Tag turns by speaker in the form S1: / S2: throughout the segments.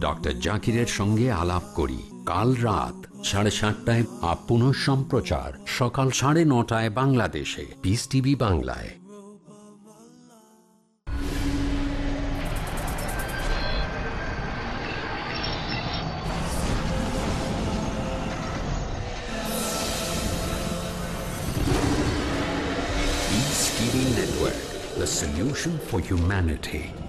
S1: Doctor জাকিরের সঙ্গে আলাপ করি। কাল রাত সাড়ে সাতটায় আপন সম্প্রচার সকাল সাড়ে নটায় বাংলাদেশে। পিস টিভি বাংলায়। Network, the solution for humanity.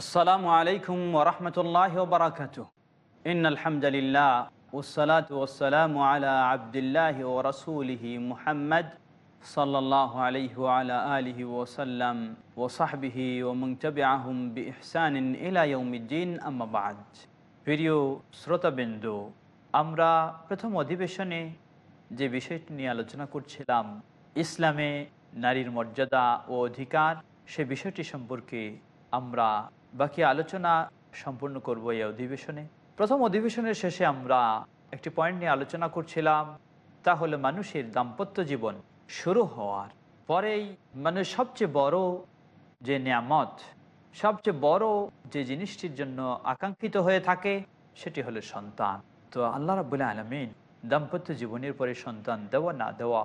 S2: আসসালামু আলাইকুম ওরহমতুল্লাহ বারাকাত ইন আলহামদুলিল্লাহ ওসালাত ওসালাম আলা আবদুল্লাহ ও রসুলিহি মুহাম্মদ সাল্লাহ আলহি আলা আলিহি ওসাল্লাম ও সাহবিহি ও মুংতবে আহম বি ইহসান ইলাউমিদ্দিন আম্মাবাদ প্রিয় শ্রোতাবিন্দু, আমরা প্রথম অধিবেশনে যে বিষয়টি নিয়ে আলোচনা করছিলাম, ইসলামে নারীর মর্যাদা ও অধিকার, সে বিষয়টি সম্পর্কে আমরা বাকি আলোচনা সম্পূর্ণ করব এই অধিবেশনে। প্রথম অধিবেশনের শেষে আমরা একটি পয়েন্ট নিয়ে আলোচনা করছিলাম, তা হলো মানুষের দাম্পত্য জীবন শুরু হওয়ার। পরেই মানুষ সবচেয়ে বড় যে নিয়ামত, সবচেয়ে বড় যে জিনিসটির জন্য আকাঙ্ক্ষিত হয়ে থাকে, সেটি হলো সন্তান। তো আল্লাহ রাবুল্লাহ আলমিন দাম্পত্য জীবনের পরে সন্তান দেওয়া না দেওয়া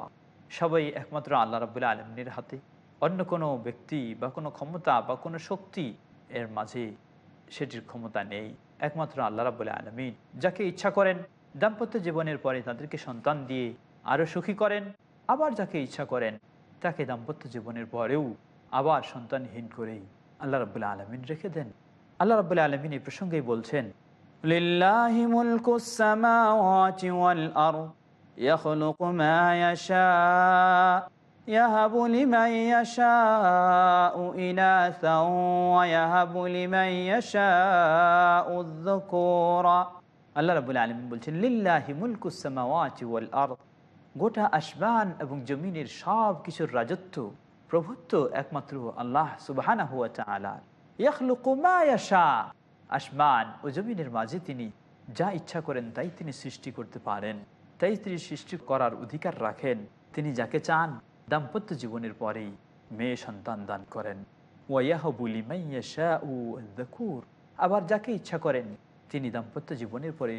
S2: সবাই একমাত্র আল্লাহ রাবুল্লাহ আলমিনের হাতে। অন্য কোনো ব্যক্তি বা কোনো ক্ষমতা বা কোনো শক্তি এর মাঝে সেটির ক্ষমতা নেই। একমাত্র আল্লাহ রাবুল্লাহ আলমিন, যাকে ইচ্ছা করেন, দাম্পত্য জীবনের পরে তাদেরকে সন্তান দিয়ে আরও সুখী করেন, আবার যাকে ইচ্ছা করেন, তাকে দাম্পত্য জীবনের পরেও আবার সন্তানহীন করেই আল্লাহ রাবুল্লাহ আলমিন রেখে দেন। আল্লাহ রাবুল্লাহ আলমিন এই প্রসঙ্গেই বলছেন, লিল্লাহি মুলকু সামাওয়াতি ওয়াল আরদ ইয়াখলুকু মা ইয়াশা يهب لمن يشاء إناثا ويهب لمن يشاء الذكورا আল্লাহ রাবুল আলমিন বলছেন লিল্লাহি মুলকুসামাওয়াতি ওয়াল আরদ গোটা আসমান এবং জমিনের সব কিছুর রাজত্ব প্রভুত্ব একমাত্র আল্লাহ সুবহানাহু ওয়া তাআলা ইয়াখলুকু মা ইয়াশা আসমান ও জমিনের মাঝে তিনি যা ইচ্ছা করেন তাই তিনি সৃষ্টি করতে পারেন তাই তিনি সৃষ্টি করার অধিকার রাখেন তিনি যাকে চান দাম্পত্য জীবনের পরেই মেয়ে সন্তান দান করেন। আবার যাকে ইচ্ছা করেন, তিনি দাম্পত্য জীবনের পরে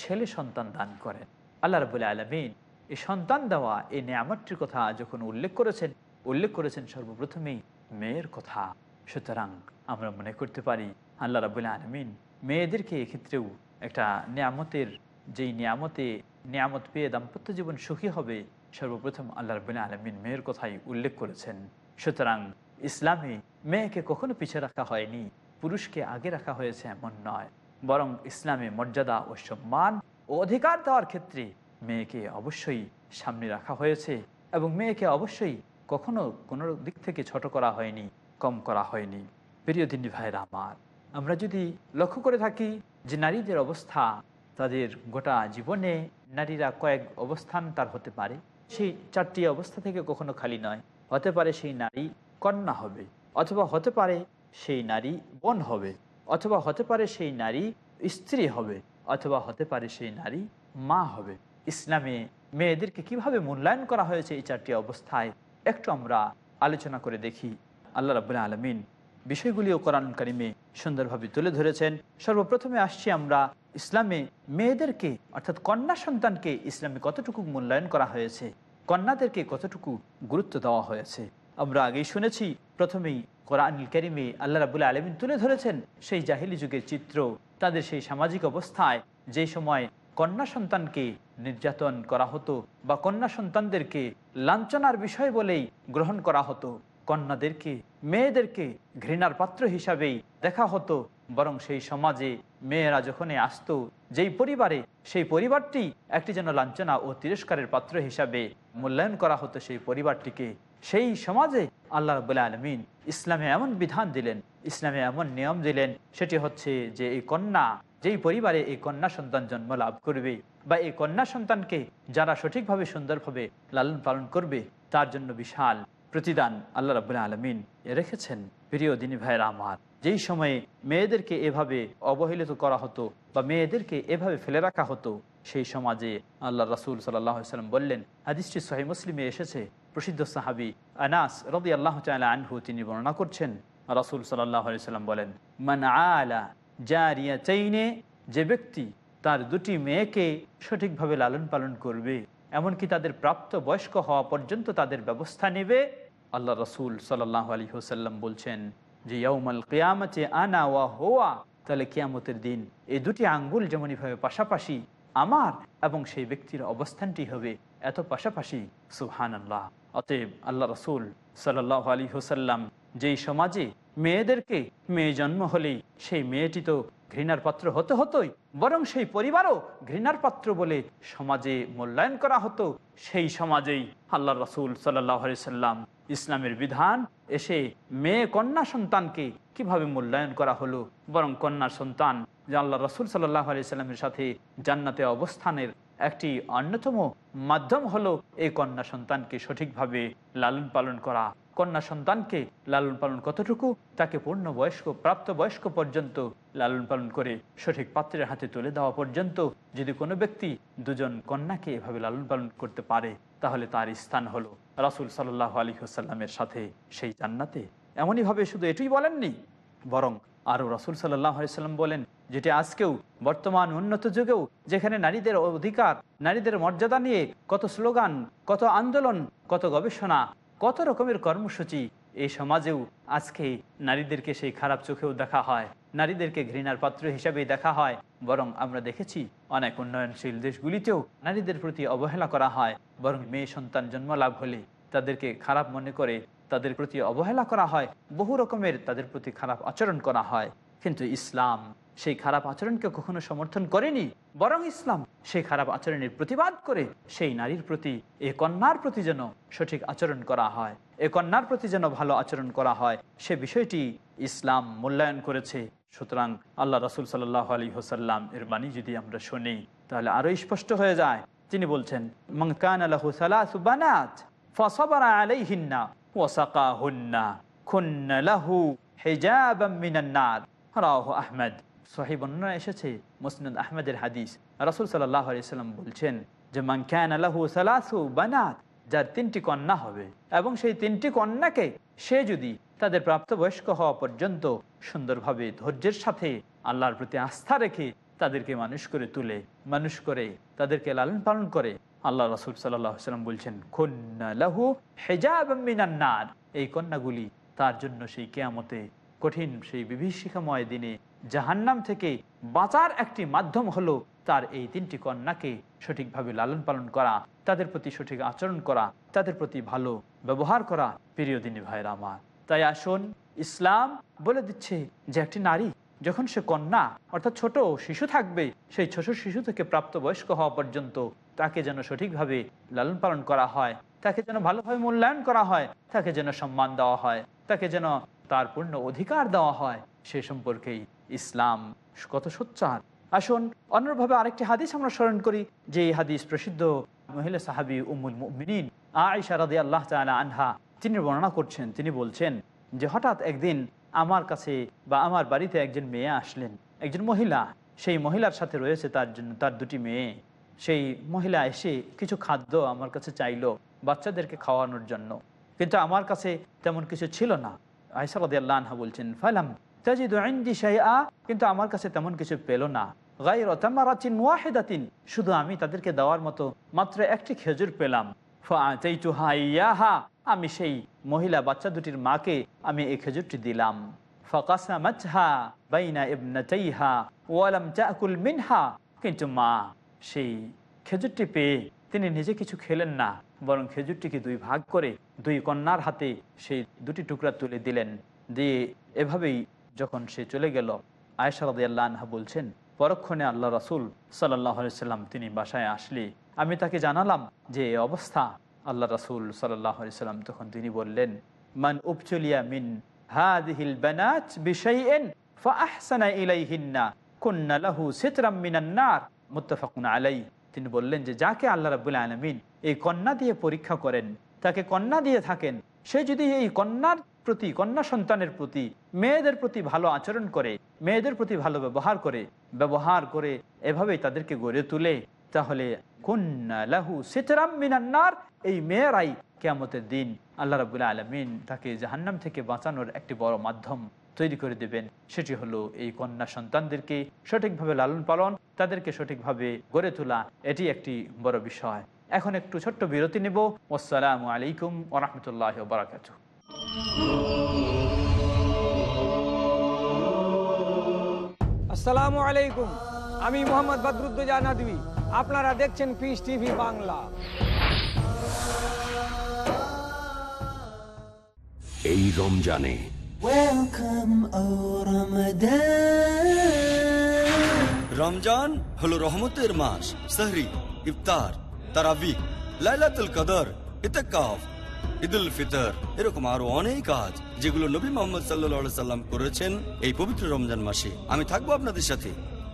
S2: ছেলে সন্তান দান করেন। আল্লাহ রবুল্লা আলমিন এই সন্তান দেওয়া এই নিয়ামতটির কথা যখন উল্লেখ করেছেন উল্লেখ করেছেন সর্বপ্রথমেই মেয়ের কথা। সুতরাং আমরা মনে করতে পারি, আল্লাহ রাবুল্লাহ আলমিন মেয়েদেরকে এক্ষেত্রেও একটা নিয়ামতের, যেই নিয়ামতে নিয়ামত পেয়ে দাম্পত্য জীবন সুখী হবে সর্বপ্রথম আল্লাহ রবিন আলমিন মেয়ের কথাই উল্লেখ করেছেন। সুতরাং ইসলামে মেয়েকে কখনো পিছিয়ে রাখা হয়নি, পুরুষকে আগে রাখা হয়েছে এমন নয়। বরং ইসলামে মর্যাদা ও সম্মান ও অধিকার দেওয়ার ক্ষেত্রে মেয়েকে অবশ্যই সামনে রাখা হয়েছে এবং মেয়েকে অবশ্যই কখনো কোনো দিক থেকে ছোট করা হয়নি, কম করা হয়নি। প্রিয় দিনী ভাইয়ের আমার, আমরা যদি লক্ষ্য করে থাকি যে নারীদের অবস্থা, তাদের গোটা জীবনে নারীরা কয়েক অবস্থান তার হতে পারে। সেই চারটি অবস্থা থেকে কখনো খালি নয়। হতে পারে সেই নারী কন্যা হবে, অথবা হতে পারে সেই নারী বোন হবে, অথবা হতে পারে সেই নারী স্ত্রী হবে, অথবা হতে পারে সেই নারী মা হবে। ইসলামে মেয়েদেরকে কীভাবে মূল্যায়ন করা হয়েছে এই চারটি অবস্থায় একটু আমরা আলোচনা করে দেখি। আল্লাহ রাবুল আলমিন বিষয়গুলিও কোরআন কারিমে সুন্দরভাবে তুলে ধরেছেন। সর্বপ্রথমে আসছি আমরা ইসলামে মেয়েদেরকে, অর্থাৎ কন্যা সন্তানকে ইসলামে কতটুকু মূল্যায়ন করা হয়েছে, কন্যাদেরকে কতটুকু গুরুত্ব দেওয়া হয়েছে? আমরা আগেই শুনেছি, প্রথমেই কোরআনুল করিমে আল্লাহ রাবুল্লাহ আলমিন তুলে ধরেছেন, সেই জাহিলি যুগের চিত্র, তাদের সেই সামাজিক অবস্থায় যে সময় কন্যা সন্তানকে নির্যাতন করা হতো বা কন্যা সন্তানদেরকে লাঞ্ছনার বিষয় বলেই গ্রহণ করা হতো, কন্যাদেরকে, মেয়েদেরকে ঘৃণার পাত্র হিসাবেই দেখা হতো বরং সেই সমাজে মেয়েরা যখনই আসতো, যেই পরিবারে, সেই পরিবারটি একটি যেন লাঞ্ছনা ও তিরস্কারের পাত্র হিসাবে মূল্যায়ন করা হতো সেই পরিবারটিকে, সেই সমাজে আল্লাহ রবুল্লা আলমিন ইসলামে এমন বিধান দিলেন, ইসলামে এমন নিয়ম দিলেন, সেটি হচ্ছে যে এই কন্যা, যেই পরিবারে এই কন্যা সন্তান জন্ম লাভ করবে বা এই কন্যা সন্তানকে যারা সঠিকভাবে সুন্দরভাবে লালন পালন করবে, তার জন্য বিশাল প্রতিদান আল্লাহ রাবুল্লাহ আলমিন রেখেছেন। প্রিয় দিনী ভাইয়ের আমার যেই সময়ে মেয়েদেরকে এভাবে অবহেলিত করা হতো বা মেয়েদেরকে এভাবে ফেলে রাখা হতো, সেই সমাজে আল্লাহ রাসুল সাল্লাম বললেন, হাদিসটি সহি মুসলিমে এসেছে। প্রসিদ্ধ সাহাবি আনাস রদি আল্লাহ আনহু তিনি বর্ণনা করছেন। রাসুল সাল্লাহ সাল্লাম বলেন, মান আলা জারিয়া চাইনে যে ব্যক্তি তার দুটি মেয়েকে সঠিকভাবে লালন পালন করবে, এমনকি তাদের প্রাপ্ত বয়স্ক হওয়া পর্যন্ত তাদের ব্যবস্থা নেবে? আল্লাহ রসুল সাল্লাহ আলী হোসাল্লাম বলছেন যে ইয়াউমাল কেয়ামতে আনা ওয়া হোয়া, তাহলে কেয়ামতের দিন এই দুটি আঙ্গুল যেমনইভাবে পাশাপাশি আমার এবং সেই ব্যক্তির অবস্থানটি হবে এত পাশাপাশি সুহান আল্লাহ অতএব আল্লাহ রসুল সাল্লাহ আলী হোসাল্লাম যেই সমাজে মেয়েদেরকে, মেয়ে জন্ম হলেই সেই মেয়েটি তো ঘৃণার পাত্র হতে হতোই, বরং সেই পরিবারও ঘৃণার পাত্র বলে সমাজে মূল্যায়ন করা হতো, সেই সমাজেই আল্লাহ রসুল সাল্লাহ সাল্লাম ইসলামের বিধান, এসে মেয়ে কন্যা সন্তানকে কীভাবে মূল্যায়ন করা হলো? বরং কন্যা সন্তান, যে আল্লাহ রসুল সাল্লাহ আলি সাল্লামের সাথে জান্নাতে অবস্থানের একটি অন্যতম মাধ্যম হলো এই কন্যা সন্তানকে সঠিকভাবে লালন পালন করা। কন্যা সন্তানকে লালন পালন কতটুকু? তাকে পূর্ণ বয়স্ক, প্রাপ্ত বয়স্ক পর্যন্ত লালন পালন করে সঠিক পাত্রের হাতে তুলে দেওয়া পর্যন্ত যদি কোনো ব্যক্তি দুজন কন্যাকে এভাবে লালন পালন করতে পারে, তাহলে তার স্থান হলো রাসুল সাল্লাহ আলী হুসাল্লামের সাথে সেই জান্নাতে এমনইভাবে শুধু এটুই বলেননি, বরং আরও রসুল সাল্লাহ সাল্লাম বলেন, যেটি আজকেও বর্তমান উন্নত যুগেও যেখানে নারীদের অধিকার, নারীদের মর্যাদা নিয়ে কত স্লোগান, কত আন্দোলন, কত গবেষণা, কত রকমের কর্মসূচি, এই সমাজেও আজকে নারীদেরকে সেই খারাপ চোখেও দেখা হয়। নারীদেরকে ঘৃণার পাত্র হিসাবে দেখা হয়, বরং আমরা দেখেছি অনেক উন্নয়নশীল দেশগুলিতেও নারীদের প্রতি অবহেলা করা হয়, বরং মেয়ে সন্তান জন্ম লাভ হলে তাদেরকে খারাপ মনে করে তাদের প্রতি অবহেলা করা হয়, বহু রকমের তাদের প্রতি খারাপ আচরণ করা হয়। কিন্তু ইসলাম সেই খারাপ আচরণকে কখনো সমর্থন করেনি, বরং ইসলাম সেই খারাপ আচরণের প্রতিবাদ করে সেই নারীর প্রতি, এ কন্যার প্রতি যেন সঠিক আচরণ করা হয়, এ কন্যার প্রতি যেন ভালো আচরণ করা হয়। সে বিষয়টি ইসলাম মূল্যায়ন করেছে। সুতরাং আল্লাহ রসুল সাল্লাহ আলী হোসাল্লাম এর বাণী যদি আমরা শুনি, তাহলে আরও স্পষ্ট হয়ে যায়। তিনি বলছেন মঙ্কান আল্লাহ এসেছে আহমেদের হাদিস। বলছেন যে কানা লাহু সালাসু বানাত, যার তিনটি কন্যা হবে এবং সেই তিনটি কন্যাকে সে যদি তাদের প্রাপ্তবয়স্ক হওয়া পর্যন্ত সুন্দরভাবে ধৈর্যের সাথে আল্লাহর প্রতি আস্থা রেখে তাদেরকে মানুষ করে তুলে, মানুষ করে তাদেরকে লালন পালন করে। আল্লাহ রসুল সাল্লাম বলছেন খন্না লাহু হেজাব মিনান্নার এই কন্যাগুলি তার জন্য সেই কেয়ামতে কঠিন, সেই বিভীষিকাময় দিনে জাহান্নাম থেকে বাঁচার একটি মাধ্যম হলো তার এই তিনটি কন্যাকে সঠিকভাবে লালন পালন করা, তাদের প্রতি সঠিক আচরণ করা, তাদের প্রতি ভালো ব্যবহার করা। প্রিয় দিনী ভাইয়ের আমার, তাই আসুন ইসলাম বলে দিচ্ছে যে একটি নারী যখন সে কন্যা, অর্থাৎ ছোট শিশু থাকবে, সেই ছোট শিশু থেকে প্রাপ্ত বয়স্ক হওয়া পর্যন্ত তাকে যেন সঠিকভাবে লালন পালন করা হয়, তাকে যেন ভালোভাবে মূল্যায়ন করা হয়, তাকে যেন সম্মান দেওয়া হয়, তাকে যেন তার পূর্ণ অধিকার দেওয়া হয়, সে সম্পর্কেই ইসলাম কত সোচ্চার। আসুন, অন্যভাবে আরেকটি হাদিস আমরা স্মরণ করি, যে এই হাদিস প্রসিদ্ধ মহিলা সাহাবি উমুল মিনীন আয়সা আল্লাহ আনহা, তিনি বর্ণনা করছেন, তিনি বলছেন যে হঠাৎ একদিন আমার কাছে বা আমার বাড়িতে একজন মেয়ে আসলেন। একজন মহিলা। সেই মহিলার সাথে রয়েছে তার জন্য, তার দুটি মেয়ে। সেই মহিলা এসে কিছু খাদ্য আমার কাছে চাইলো বাচ্চাদেরকে খাওয়ানোর জন্য। কিন্তু আমার কাছে তেমন কিছু ছিল না। আয়সারদি আল্লাহা বলছেন, ফালাম তাজিদ ইন্দি শাইআ? কিন্তু আমার কাছে তেমন কিছু পেল না। গাইর তামারাচিন ওয়াহেদাতিন। শুধু আমি তাদেরকে দেওয়ার মতো মাত্র একটি খেজুর পেলাম। আমি সেই মহিলা বাচ্চা দুটির মাকে আমি এই খেজুরটি দিলাম। মিনহা। কিন্তু মা, সেই খেজুরটি পেয়ে তিনি নিজে কিছু খেলেন না, বরং খেজুরটিকে দুই ভাগ করে দুই কন্যার হাতে সেই দুটি টুকরা তুলে দিলেন। দিয়ে এভাবেই যখন সে চলে গেল আনহা বলছেন, পরক্ষণে আল্লাহ রাসূল সাল্লাহ সাল্লাম তিনি বাসায় আসলে। আমি তাকে জানালাম যে অবস্থা আল্লাহ রাসুল সাল্লাহ সাল্লাম তখন তিনি বললেন, মান উপচলিয়া মিন হাদিহিল বানাত আলাই তিনি বললেন যে, যাকে আল্লাহ রাবুল আলমিন এই কন্যা দিয়ে পরীক্ষা করেন, তাকে কন্যা দিয়ে থাকেন, সে যদি এই কন্যার প্রতি, কন্যা সন্তানের প্রতি, মেয়েদের প্রতি ভালো আচরণ করে, মেয়েদের প্রতি ভালো ব্যবহার করে ব্যবহার করে এভাবেই তাদেরকে গড়ে তুলে তাহলে এই মেয়েরাই কেয়ামতের দিন আল্লাহ রাবুল্লাহ আলমিন তাকে জাহান্নাম থেকে বাঁচানোর একটি বড় মাধ্যম তৈরি করে দেবেন। সেটি হলো এই কন্যা সন্তানদেরকে সঠিকভাবে লালন পালন, তাদেরকে সঠিকভাবে গড়ে তোলা, এটি একটি বড় বিষয়। এখন একটু ছোট্ট বিরতি নেব। আসসালামু আলাইকুম ওরহমতুল্লাহ বারাকাতু
S3: আসসালামু আলাইকুম। আমি মোহাম্মদ বদরুদ্দোজা নদী আপনারা দেখছেন পিস টিভি বাংলা।
S1: এই রমজানে.
S4: রমজান হলো রহমতের মাস সাহরি ইফতার তারাবি লাইলাতুল কদর ইতেকাফ ঈদুল ফিতর এরকম আরও অনেক কাজ যেগুলো নবী মোহাম্মদ সাল্লা সাল্লাম করেছেন এই পবিত্র রমজান মাসে। আমি থাকব আপনাদের সাথে।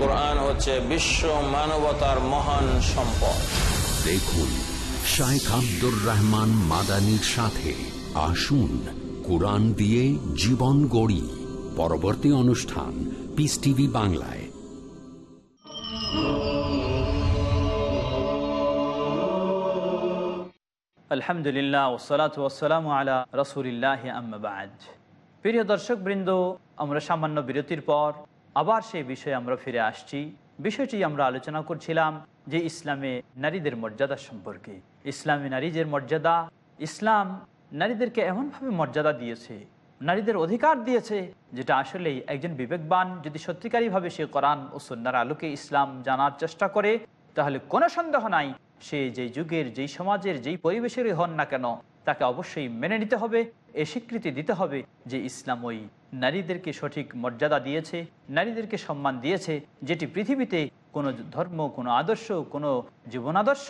S5: কোরআন হচ্ছে বিশ্ব মানবতার মহান সম্পদ।
S1: দেখুন শাইখ আব্দুর রহমান মাদানির সাথে আসুন কোরআন দিয়ে জীবন গড়ি। পরবর্তী অনুষ্ঠান পিস টিভি বাংলায়।
S2: আলহামদুলিল্লাহ ওসালাত ওসালাম আলা রসুলিল্লাহ আম্মাবাদ প্রিয় দর্শক বৃন্দ আমরা সামান্য বিরতির পর আবার সেই বিষয়ে আমরা ফিরে আসছি। বিষয়টি আমরা আলোচনা করছিলাম যে ইসলামে নারীদের মর্যাদা সম্পর্কে। ইসলামে নারীদের মর্যাদা, ইসলাম নারীদেরকে এমনভাবে মর্যাদা দিয়েছে, নারীদের অধিকার দিয়েছে, যেটা আসলেই একজন বিবেকবান, যদি সত্যিকারীভাবে সে কোরআন ও সন্ন্যার আলোকে ইসলাম জানার চেষ্টা করে, তাহলে কোনো সন্দেহ নাই, সে যেই যুগের, যেই সমাজের, যেই পরিবেশেরই হন না কেন, তাকে অবশ্যই মেনে নিতে হবে। এ স্বীকৃতি দিতে হবে যে ইসলাম ওই নারীদেরকে সঠিক মর্যাদা দিয়েছে, নারীদেরকে সম্মান দিয়েছে, যেটি পৃথিবীতে কোনো ধর্ম, কোনো আদর্শ, কোনো জীবন আদর্শ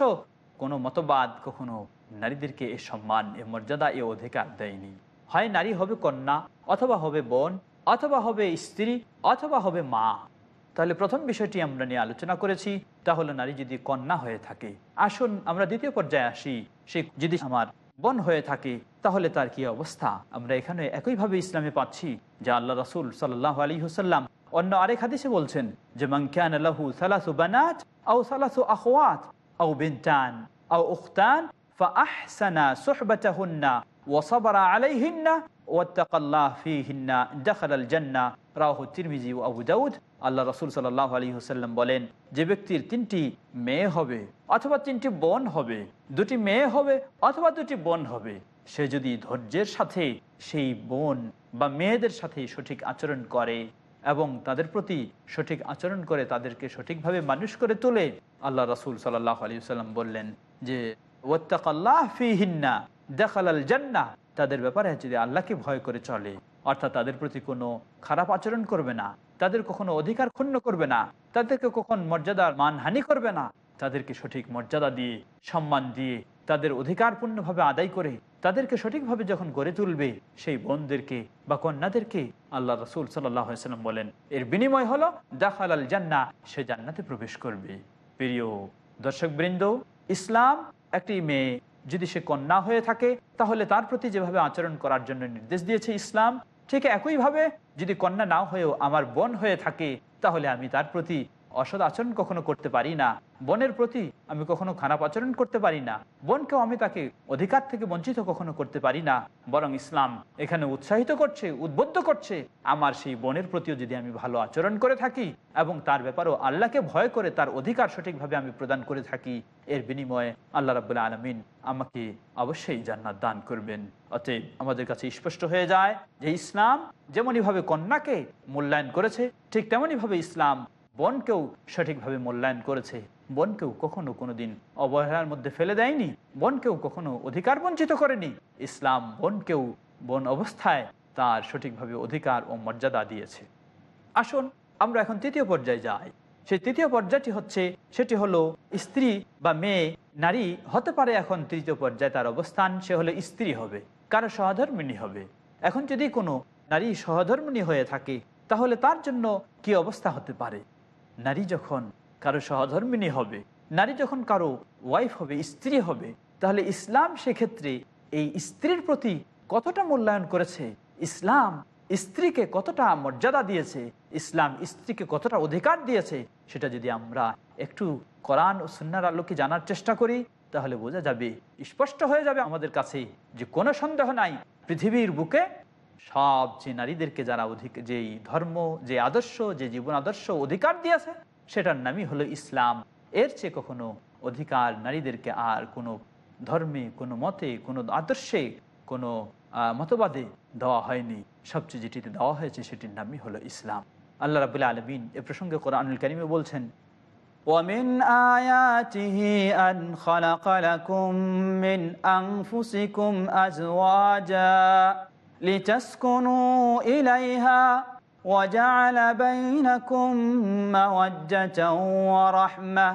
S2: কোনো মতবাদ কখনো নারীদেরকে এ সম্মান, এ মর্যাদা, এ অধিকার দেয়নি। হয় নারী হবে কন্যা, অথবা হবে বোন, অথবা হবে স্ত্রী, অথবা হবে মা। তাহলে প্রথম বিষয়টি আমরা নিয়ে আলোচনা করেছি তাহলে নারী যদি কন্যা হয়ে থাকে। আসুন আমরা দ্বিতীয় পর্যায়ে আসি, সে যদি আমার বোন হয়ে থাকে তাহলে তার কি অবস্থা আমরা এখানে একইভাবে ইসলামে পাচ্ছি যে আল্লাহ রসুল সাল্লাহ আলী হুসাল্লাম অন্য আরেক হাদিসে বলছেন যে মাংখ্যান আল্লাহু সালাসু বানাত আউ সালাসু আখওয়াত আউ বিনতান আউ উখতান فأحسن صحبتهن وصبر عليهن واتقى الله فيهن دخل الجنة রাহ তিরমিজি ও আবু দাউদ আল্লাহ রসুল সাল্লাহ আলী হুসাল্লাম বলেন, যে ব্যক্তির তিনটি মেয়ে হবে অথবা তিনটি বোন হবে, দুটি মেয়ে হবে অথবা দুটি বোন হবে, সে যদি ধৈর্যের সাথে সেই বোন বা মেয়েদের সাথে সঠিক আচরণ করে এবং তাদের প্রতি সঠিক আচরণ করে তাদেরকে সঠিকভাবে মানুষ করে তোলে, আল্লাহ রাসুল সাল্লাহ আলী সাল্লাম বললেন যে ওত্তাকাল্লাহ ফি হিন্না দেখালাল জান্না তাদের ব্যাপারে যদি আল্লাহকে ভয় করে চলে, অর্থাৎ তাদের প্রতি কোনো খারাপ আচরণ করবে না। তাদের কখনো অধিকার ক্ষুণ্ণ করবে না, তাদেরকে কখন মর্যাদার মানহানি করবে না। তাদেরকে সঠিক মর্যাদা দিয়ে, সম্মান দিয়ে, তাদের অধিকারপূর্ণভাবে আদায় করে, তাদেরকে সঠিকভাবে যখন গড়ে তুলবে, সেই বোনদেরকে বা কন্যাদেরকে আল্লাহ রসুল সাল্লাম বলেন, এর বিনিময় হলো দাখাল আল জান্না সে জান্নাতে প্রবেশ করবে। প্রিয় দর্শকবৃন্দ, ইসলাম একটি মেয়ে, যদি সে কন্যা হয়ে থাকে, তাহলে তার প্রতি যেভাবে আচরণ করার জন্য নির্দেশ দিয়েছে ইসলাম ঠিক একইভাবে যদি কন্যা না হয়েও আমার বোন হয়ে থাকে তাহলে আমি তার প্রতি অসৎ আচরণ কখনো করতে পারি না। বোনের প্রতি আমি কখনো খারাপ আচরণ করতে পারি না। বোনকেও আমি তাকে অধিকার থেকে বঞ্চিত কখনো করতে পারি না। বরং ইসলাম এখানে উৎসাহিত করছে, উদ্বুদ্ধ করছে, আমার সেই বোনের প্রতিও যদি আমি ভালো আচরণ করে থাকি এবং তার ব্যাপারেও আল্লাহকে ভয় করে তার অধিকার সঠিকভাবে আমি প্রদান করে থাকি, এর বিনিময়ে আল্লাহ রাবুল্লাহ আলমিন আমাকে অবশ্যই জান্নাত দান করবেন। অতএব আমাদের কাছে স্পষ্ট হয়ে যায় যে ইসলাম যেমনইভাবে কন্যাকে মূল্যায়ন করেছে, ঠিক তেমনইভাবে ইসলাম বোনকেও সঠিকভাবে মূল্যায়ন করেছে। বনকেও কখনো কোনোদিন অবহেলার মধ্যে ফেলে দেয়নি। বনকেও কখনো অধিকার বঞ্চিত করেনি। ইসলাম বোনকেও বন অবস্থায় তার সঠিকভাবে অধিকার ও মর্যাদা দিয়েছে। আসুন, আমরা এখন তৃতীয় পর্যায়ে যাই। সেই তৃতীয় পর্যায়টি হচ্ছে, সেটি হলো স্ত্রী বা মেয়ে, নারী হতে পারে এখন তৃতীয় পর্যায়ে তার অবস্থান, সে হলো স্ত্রী হবে, কারও সহধর্মিনী হবে। এখন যদি কোনো নারী সহধর্মিনী হয়ে থাকে, তাহলে তার জন্য কি অবস্থা হতে পারে? নারী যখন কারও সহধর্মিনী হবে, নারী যখন কারও ওয়াইফ হবে, স্ত্রী হবে, তাহলে ইসলাম সেক্ষেত্রে এই স্ত্রীর প্রতি কতটা মূল্যায়ন করেছে? ইসলাম স্ত্রীকে কতটা মর্যাদা দিয়েছে? ইসলাম স্ত্রীকে কতটা অধিকার দিয়েছে? সেটা যদি আমরা একটু কোরআন ও সুন্নার আলোকে জানার চেষ্টা করি, তাহলে বোঝা যাবে, স্পষ্ট হয়ে যাবে আমাদের কাছে যে কোনো সন্দেহ নাই, পৃথিবীর বুকে সব যে নারীদেরকে যারা অধিক যেই ধর্ম যে আদর্শ যে জীবন আদর্শ অধিকার দিয়েছে সেটার নামই হলো ইসলাম এর চেয়ে কখনো অধিকার নারীদেরকে আর কোনো ধর্মে কোনো মতে কোনো আদর্শে কোনো আহ, মতবাদে দেওয়া হয়নি সবচেয়ে যেটিতে দেওয়া হয়েছে সেটির নামই হলো ইসলাম আল্লাহ রাবুল্লাহ আলমিন এ প্রসঙ্গে কোরআনুল কারিমে বলছেন ومن آياته أن خلق لكم من أنفسكم أزواجا لتسكنوا إليها وجعل بينكم مودة ورحمة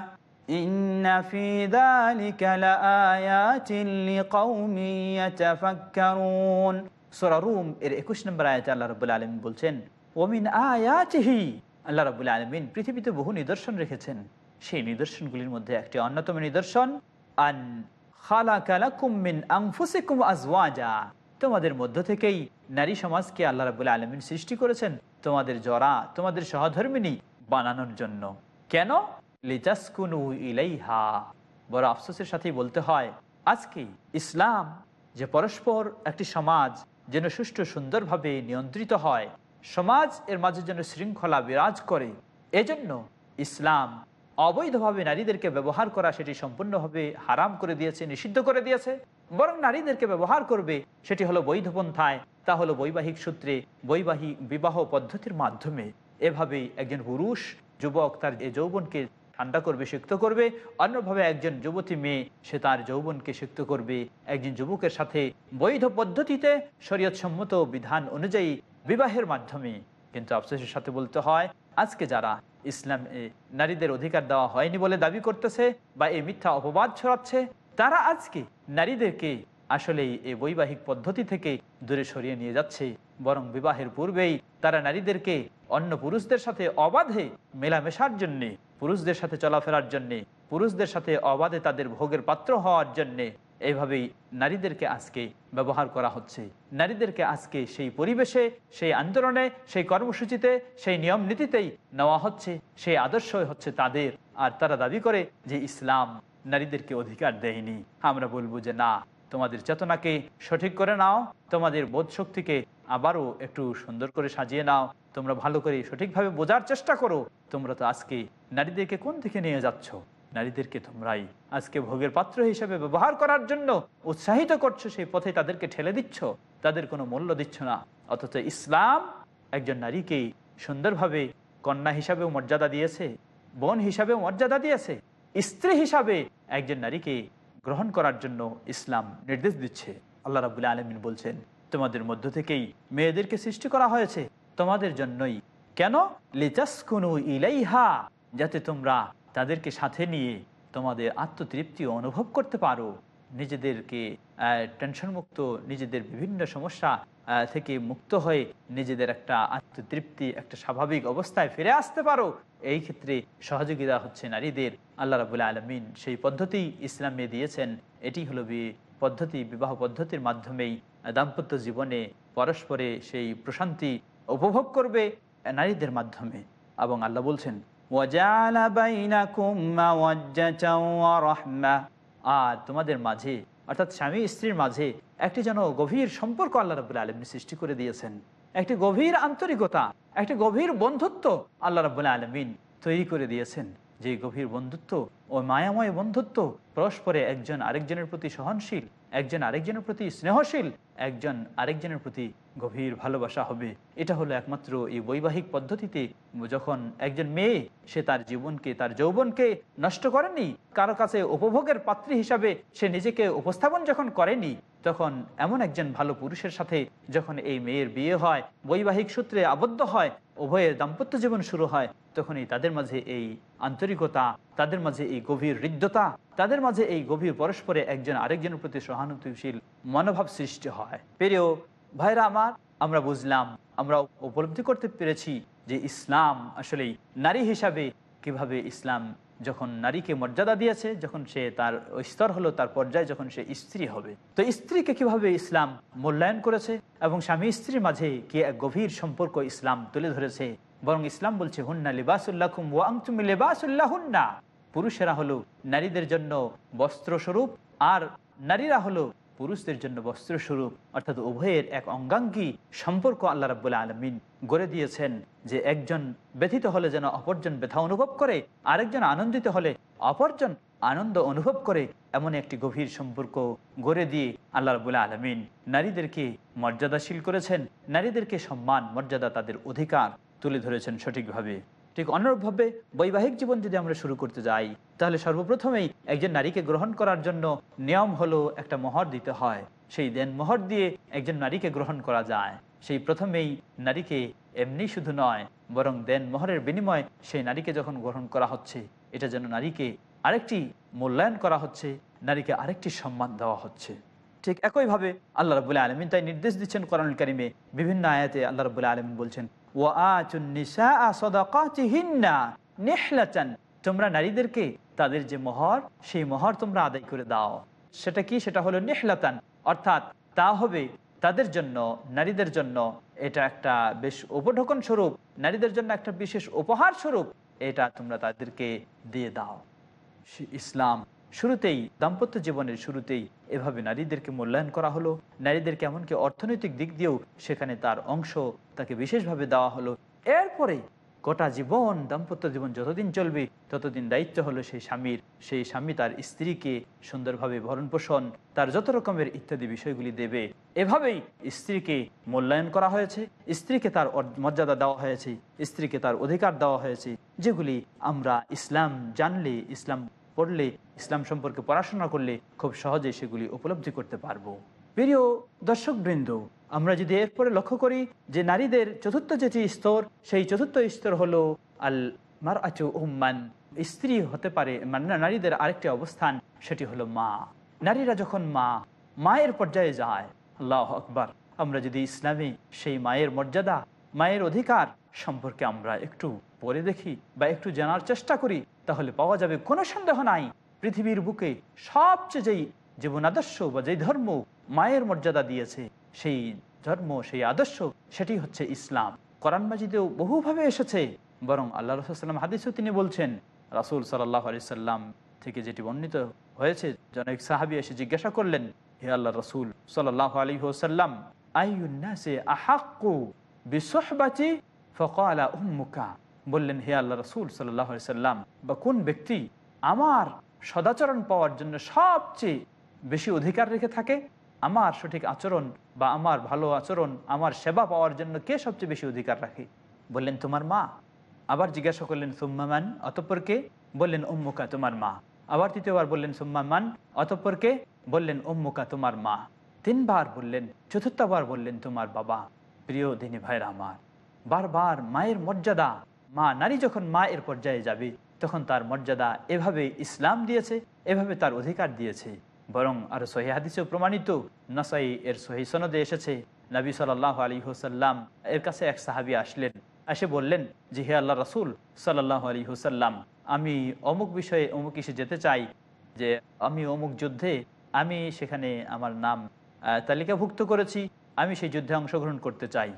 S2: إن في ذلك لآيات لقوم يتفكرون سورة روم এর 21 নম্বর আয়াতে আল্লাহ রাব্বুল আলামিন বলছেন ওমিন আয়াতিহি আল্লাহ রাব্বুল আলামিন পৃথিবীতে বহু নিদর্শন রেখেছেন সেই নিদর্শনগুলির মধ্যে একটি অন্যতম নিদর্শন আন খালাকা লাকুম মিন আনফুসিকুম আজওয়াজা তোমাদের মধ্য থেকেই নারী সমাজকে আল্লাহ রাবুল আলমিন সৃষ্টি করেছেন তোমাদের জরা, তোমাদের সহধর্মিনী বানানোর জন্য। কেন? ইলাইহা। বড় আফসোসের সাথেই বলতে হয়, আজকে ইসলাম যে পরস্পর একটি সমাজ যেন সুষ্ঠু সুন্দরভাবে নিয়ন্ত্রিত হয়, সমাজ এর মাঝে যেন শৃঙ্খলা বিরাজ করে, এজন্য ইসলাম অবৈধভাবে নারীদেরকে ব্যবহার করা সেটি সম্পূর্ণভাবে হারাম করে দিয়েছে, নিষিদ্ধ করে দিয়েছে। বরং নারীদেরকে ব্যবহার করবে, সেটি হলো বৈধ পন্থায়। তা হলো বৈবাহিক সূত্রে, বৈবাহিক বিবাহ পদ্ধতির মাধ্যমে। এভাবেই একজন পুরুষ যুবক তার এই যৌবনকে ঠান্ডা করবে, সিক্ত করবে। অন্যভাবে একজন যুবতী মেয়ে, সে তার যৌবনকে সিক্ত করবে। একজন যুবকের সাথে বৈধ পদ্ধতিতে শরীয়ত সম্মত বিধান অনুযায়ী বিবাহের মাধ্যমে। কিন্তু আফসোসের সাথে বলতে হয়, আজকে যারা ইসলাম নারীদের অধিকার দেওয়া হয়নি বলে দাবি করতেছে বা এই মিথ্যা অপবাদ ছড়াচ্ছে তারা আজকে নারীদেরকে আসলে এই বৈবাহিক পদ্ধতি থেকে দূরে সরিয়ে নিয়ে যাচ্ছে। বরং বিবাহের পূর্বেই তারা নারীদেরকে অন্য পুরুষদের সাথে অবাধে মেলামেশার জন্যে, পুরুষদের সাথে চলাফেরার জন্যে, পুরুষদের সাথে অবাধে তাদের ভোগের পাত্র হওয়ার জন্যে এইভাবেই নারীদেরকে আজকে ব্যবহার করা হচ্ছে। নারীদেরকে আজকে সেই পরিবেশে, সেই আন্দোলনে, সেই কর্মসূচিতে, সেই নিয়ম নীতিতেই নেওয়া হচ্ছে, সেই আদর্শই হচ্ছে তাদের। আর তারা দাবি করে যে ইসলাম নারীদেরকে অধিকার দেয়নি। আমরা বলব যে না, তোমাদের চেতনাকে সঠিক করে নাও, তোমাদের বোধ শক্তিকে আবারও একটু সুন্দর করে সাজিয়ে নাও, তোমরা ভালো করে সঠিকভাবে বোঝার চেষ্টা করো। তোমরা তো আজকে নারীদেরকে কোন দিকে নিয়ে যাচ্ছ? নারীদেরকে তোমরাই আজকে ভোগের পাত্র হিসেবে ব্যবহার করার জন্য উৎসাহিত করছ, সেই পথে তাদেরকে ঠেলে দিচ্ছ? তাদের কোনো মূল্য দিচ্ছ না। অথচ ইসলাম একজন নারীকে সুন্দরভাবে কন্যা হিসাবেও মর্যাদা দিয়েছে, বোন হিসাবেও মর্যাদা দিয়েছে, স্ত্রী হিসাবে একজন নারীকে গ্রহণ করার জন্য ইসলাম নির্দেশ দিচ্ছে। আল্লাহ রাবুল্লাহ আলমিন বলছেন, তোমাদের মধ্য থেকেই মেয়েদেরকে সৃষ্টি করা হয়েছে। তোমাদের জন্যই কেন? লিচাসকুনু ইলাইহা, যাতে তোমরা তাদেরকে সাথে নিয়ে তোমাদের আত্মতৃপ্তি অনুভব করতে পারো। নিজেদেরকে টেনশন মুক্ত নিজেদের বিভিন্ন সমস্যা থেকে মুক্ত হয়ে নিজেদের একটা আত্মতৃপ্তি, একটা স্বাভাবিক অবস্থায় ফিরে আসতে পারো। এই ক্ষেত্রে সহযোগিতা হচ্ছে নারীদের। আল্লাহ রাবুল্লাহ আলমিন সেই পদ্ধতি ইসলামে দিয়েছেন। এটি হলো পদ্ধতি, বিবাহ পদ্ধতির মাধ্যমেই দাম্পত্য জীবনে পরস্পরে সেই প্রশান্তি উপভোগ করবে নারীদের মাধ্যমে। এবং আল্লাহ বলছেন আর তোমাদের মাঝে, অর্থাৎ স্বামী স্ত্রীর মাঝে একটি যেন গভীর সম্পর্ক আল্লাহ রবুল্লা আলমী সৃষ্টি করে দিয়েছেন। একটি গভীর আন্তরিকতা, একটি গভীর বন্ধুত্ব আল্লাহ রবুল্লা আলমিন তৈরি করে দিয়েছেন। যে গভীর বন্ধুত্ব ও মায়াময় বন্ধুত্ব পরস্পরে একজন আরেকজনের প্রতি সহনশীল একজন আরেকজনের প্রতি স্নেহশীল, একজন আরেকজনের প্রতি গভীর ভালোবাসা হবে। এটা হলো একমাত্র এই বৈবাহিক পদ্ধতিতে যখন একজন মেয়ে, সে তার জীবনকে, তার যৌবনকে নষ্ট করেনি, কারও কাছে উপভোগের পাত্রী হিসাবে সে নিজেকে উপস্থাপন যখন করেনি, তখন এমন একজন ভালো পুরুষের সাথে যখন এই মেয়ের বিয়ে হয়, বৈবাহিক সূত্রে আবদ্ধ হয়, উভয়ের দাম্পত্য জীবন শুরু হয় তখনই তাদের মাঝে এই আন্তরিকতা, তাদের মাঝে এই গভীর হৃদ্যতা, তাদের মাঝে এই গভীর পরস্পরে একজন আরেকজনের প্রতি সহানুভূতিশীল মনোভাব সৃষ্টি হয়। পেরেও, ভাইরা আমার, আমরা বুঝলাম, আমরা উপলব্ধি করতে পেরেছি যে ইসলাম আসলেই নারী হিসাবে কীভাবে ইসলাম যখন নারীকে মর্যাদা দিয়েছে, যখন সে তার স্তর হলো, তার পর্যায়ে যখন সে স্ত্রী হবে। তো স্ত্রীকে কীভাবে ইসলাম মূল্যায়ন করেছে এবং স্বামী স্ত্রীর মাঝে কি এক গভীর সম্পর্ক ইসলাম তুলে ধরেছে বরং ইসলাম বলছে, হুন্না লিবাসুল্লাহুম ওয়া আনতুম লিবাসুল্লাহ হুন্না পুরুষেরা হলো নারীদের জন্য বস্ত্র স্বরূপ আর নারীরা হলো পুরুষদের জন্য বস্ত্র স্বরূপ অর্থাৎ উভয়ের এক অঙ্গাঙ্গী সম্পর্ক আল্লাহ রাবুল্লাহ আলমিন গড়ে দিয়েছেন যে একজন ব্যথিত হলে যেন অপরজন ব্যথা অনুভব করে, আরেকজন আনন্দিত হলে অপরজন আনন্দ অনুভব করে, এমন একটি গভীর সম্পর্ক গড়ে দিয়ে আল্লাহ রাবুল্লাহ আলমিন নারীদেরকে মর্যাদাশীল করেছেন। নারীদেরকে সম্মান, মর্যাদা তাদের অধিকার। তুলে ধরেছেন সঠিকভাবে। ঠিক অনুরূপভাবে বৈবাহিক জীবন যদি আমরা শুরু করতে যাই, তাহলে সর্বপ্রথমেই একজন নারীকে গ্রহণ করার জন্য নিয়ম হলো একটা মোহর দিতে হয়। সেই দেন মোহর দিয়ে একজন নারীকে গ্রহণ করা যায়। সেই প্রথমেই নারীকে এমনি শুধু নয়, বরং দেন মোহরের বিনিময়ে সেই নারীকে যখন গ্রহণ করা হচ্ছে, এটা যেন নারীকে আরেকটি মূল্যায়ন করা হচ্ছে, নারীকে আরেকটি সম্মান দেওয়া হচ্ছে। ঠিক একইভাবে আল্লাহ রবুল্লাহ আলমিন তাই নির্দেশ দিচ্ছেন কোরআন কারিমে, বিভিন্ন আয়াতে আল্লাহ রবুল্লাহ আলমিন বলছেন তোমরা নারীদেরকে তাদের যে মহর, সেই মহর তোমরা আদায় করে দাও। সেটা কি? সেটা হলো নেহলাতান। অর্থাৎ তা হবে তাদের জন্য, নারীদের জন্য এটা একটা বেশ উপঢকন স্বরূপ, নারীদের জন্য একটা বিশেষ উপহার স্বরূপ, এটা তোমরা তাদেরকে দিয়ে দাও। ইসলাম শুরুতেই দাম্পত্য জীবনের শুরুতেই এভাবে নারীদেরকে মূল্যায়ন করা হলো। নারীদেরকে এমনকি অর্থনৈতিক দিক দিয়েও সেখানে তার অংশ তাকে বিশেষভাবে দেওয়া হলো। এরপরে গোটা জীবন, দাম্পত্য জীবন যতদিন চলবে, ততদিন দায়িত্ব হলো সেই স্বামীর। সেই স্বামী তার স্ত্রীকে সুন্দরভাবে ভরণ পোষণ তার যত রকমের ইত্যাদি বিষয়গুলি দেবে, এভাবেই স্ত্রীকে মূল্যায়ন করা হয়েছে। স্ত্রীকে তার মর্যাদা দেওয়া হয়েছে, স্ত্রীকে তার অধিকার দেওয়া হয়েছে, যেগুলি আমরা ইসলাম জানলে, ইসলাম পড়লে, ইসলাম সম্পর্কে পড়াশোনা করলে খুব সহজে সেগুলি উপলব্ধি করতে পারব। প্রিয় দর্শক বৃন্দ আমরা যদি এরপরে লক্ষ্য করি যে নারীদের চতুর্থ যেটি স্তর, সেই চতুর্থ স্তর হলো আল মার আচু উম্মান। স্ত্রী হতে পারে মানে নারীদের আরেকটি অবস্থান, সেটি হলো মা। নারীরা যখন মা, মায়ের পর্যায়ে যায়, আল্লাহ আকবার। আমরা যদি ইসলামে সেই মায়ের মর্যাদা, মায়ের অধিকার সম্পর্কে আমরা একটু পরে দেখি বা একটু জানার চেষ্টা করি তাহলে পাওয়া যাবে কোনো সন্দেহ নাই। পৃথিবীর বুকে সবচেয়ে যেই জীবন আদর্শ বা যেই ধর্ম মায়ের মর্যাদা দিয়েছে, সেই ধর্ম, সেই আদর্শ, সেটি হচ্ছে ইসলাম। কোরআন মাজিদেও বহুভাবে এসেছে, বরং আল্লাহ রসুলাম হাদিসও তিনি বলছেন, রাসুল সাল্লাহ আলি থেকে যেটি বর্ণিত হয়েছে জনক সাহাবি এসে জিজ্ঞাসা করলেন, হে আল্লাহ রসুল সাল্লাহ আলী হোসাল্লাম আইউন্নাসে আহাক্কু বিশ্ববাচি ফকালা উম্মুকা? বললেন, হে আল্লাহ রসুল সাল্লাহ সাল্লাম বা কোন ব্যক্তি আমার সদাচরণ পাওয়ার জন্য সবচেয়ে বেশি অধিকার রেখে থাকে। আমার সঠিক আচরণ বা আমার ভালো আচরণ, আমার সেবা পাওয়ার জন্য কে সবচেয়ে বেশি অধিকার রাখে? বললেন, তোমার মা। আবার জিজ্ঞাসা করলেন সুম্মামান অতঃপর কে? বললেন, উম্মুকা, তোমার মা। আবার তৃতীয়বার বললেন সুম্মামান অতঃপর কে? বললেন, উম্মুকা, তোমার মা। তিনবার বললেন, চতুর্থবার বললেন, তোমার বাবা। প্রিয় দিনী ভাইরা আমার, বারবার মায়ের মর্যাদা মা নারী যখন মা এর পর্যায়ে যাবে, তখন তার মর্যাদা এভাবে ইসলাম দিয়েছে, এভাবে তার অধিকার দিয়েছে। বরং আর সহি হাদিসেও প্রমাণিত, নাসাই এর সহি সনদে এসেছে, নবী সাল্লাহ আলী হুসাল্লাম এর কাছে এক সাহাবি আসলেন, এসে বললেন যে হে আল্লাহ রসুল সাল্লাহ আলী হুসাল্লাম আমি অমুক বিষয়ে অমুক ইসে যেতে চাই, যে আমি অমুক যুদ্ধে, আমি সেখানে আমার নাম তালিকাভুক্ত করেছি, আমি সেই যুদ্ধে অংশগ্রহণ করতে চাই।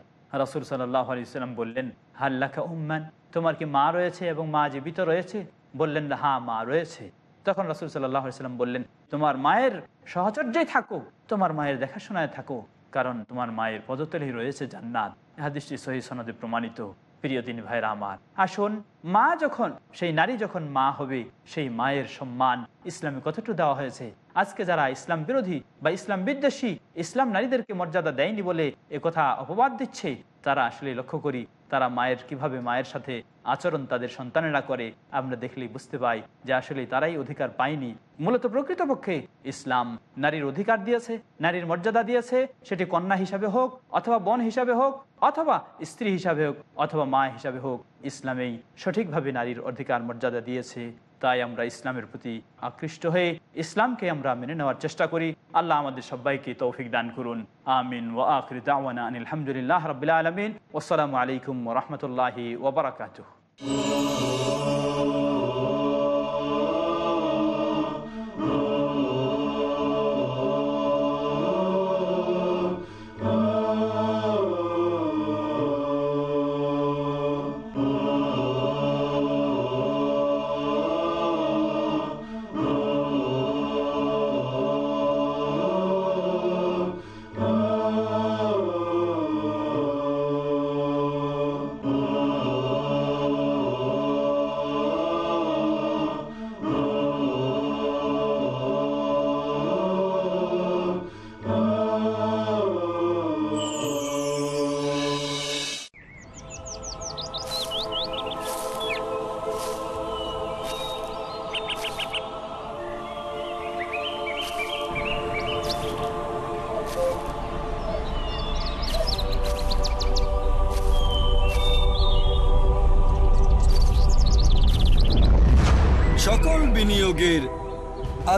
S2: রাসুল সাল্লাহ আলিয়াল্লাম বললেন হাল্লাখা উম্মান? তোমার কি মা রয়েছে এবং মা জীবিত রয়েছে? বললেন হ্যাঁ মা রয়েছে। তখন রাসুল সাল্লাম বললেন, তোমার মায়ের সহচর্যায় থাকো, তোমার মায়ের দেখাশোনায় থাকো, কারণ তোমার মায়ের পদতলেই রয়েছে জান্নাত। হাদিসটি সহি সনদে প্রমাণিত, প্রিয় দিন ভাইরা আমার। আসুন, মা যখন, সেই নারী যখন মা হবে, সেই মায়ের সম্মান ইসলামে কতটুকু দেওয়া হয়েছে? আজকে যারা ইসলাম বিরোধী বা ইসলাম বিদ্বেষী, ইসলাম নারীদেরকে মর্যাদা দেয়নি বলে কথা অপবাদ দিচ্ছে, তারা আসলে লক্ষ্য করি তারা মায়ের, কীভাবে মায়ের সাথে আচরণ তাদের সন্তানেরা করে, আমরা দেখলেই বুঝতে পাই যে আসলে তারাই অধিকার পায়নি। মূলত প্রকৃতপক্ষে ইসলাম নারীর অধিকার দিয়েছে, নারীর মর্যাদা দিয়েছে, সেটি কন্যা হিসাবে হোক, অথবা বোন হিসাবে হোক, অথবা স্ত্রী হিসাবে হোক, অথবা মা হিসাবে হোক, ইসলামেই সঠিকভাবে নারীর অধিকার, মর্যাদা দিয়েছে। তাই আমরা ইসলামের প্রতি আকৃষ্ট হয়ে ইসলামকে আমরা মেনে নেওয়ার চেষ্টা করি। আল্লাহ আমাদের সবাইকে তৌফিক দান করুন। আমিন ও আখরি আলহামদুলিল্লাহ রবিল আলমিন। আসসালামু আলাইকুম রহমতুল্লাহি ওবরাকাতুহ